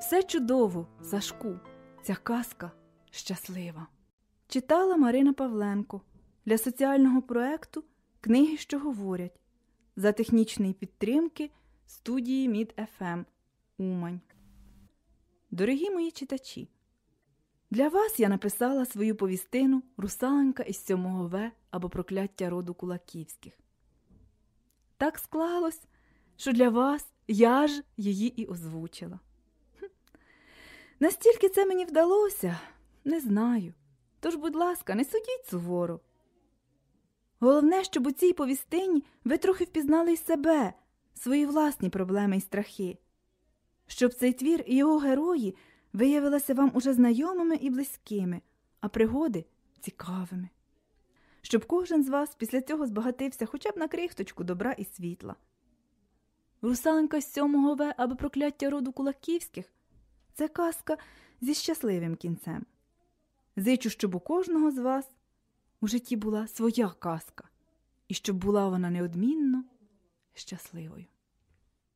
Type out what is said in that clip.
Все чудово, Сашку, ця казка щаслива. Читала Марина Павленко для соціального проекту Книги, що говорять за технічної підтримки студії Мід ФМ Умань. Дорогі мої читачі, для вас я написала свою повістину Русаленка із 7 В або прокляття роду кулаківських. Так склалось, що для вас я ж її і озвучила. Настільки це мені вдалося, не знаю. Тож, будь ласка, не судіть суворо. Головне, щоб у цій повістині ви трохи впізнали й себе, свої власні проблеми й страхи, щоб цей твір і його герої виявилися вам уже знайомими і близькими, а пригоди цікавими. Щоб кожен з вас після цього збагатився хоча б на крихточку добра і світла. Русаленка з сьомого В або прокляття роду кулаківських це казка зі щасливим кінцем. Зичу, щоб у кожного з вас у житті була своя казка, і щоб була вона неодмінно щасливою.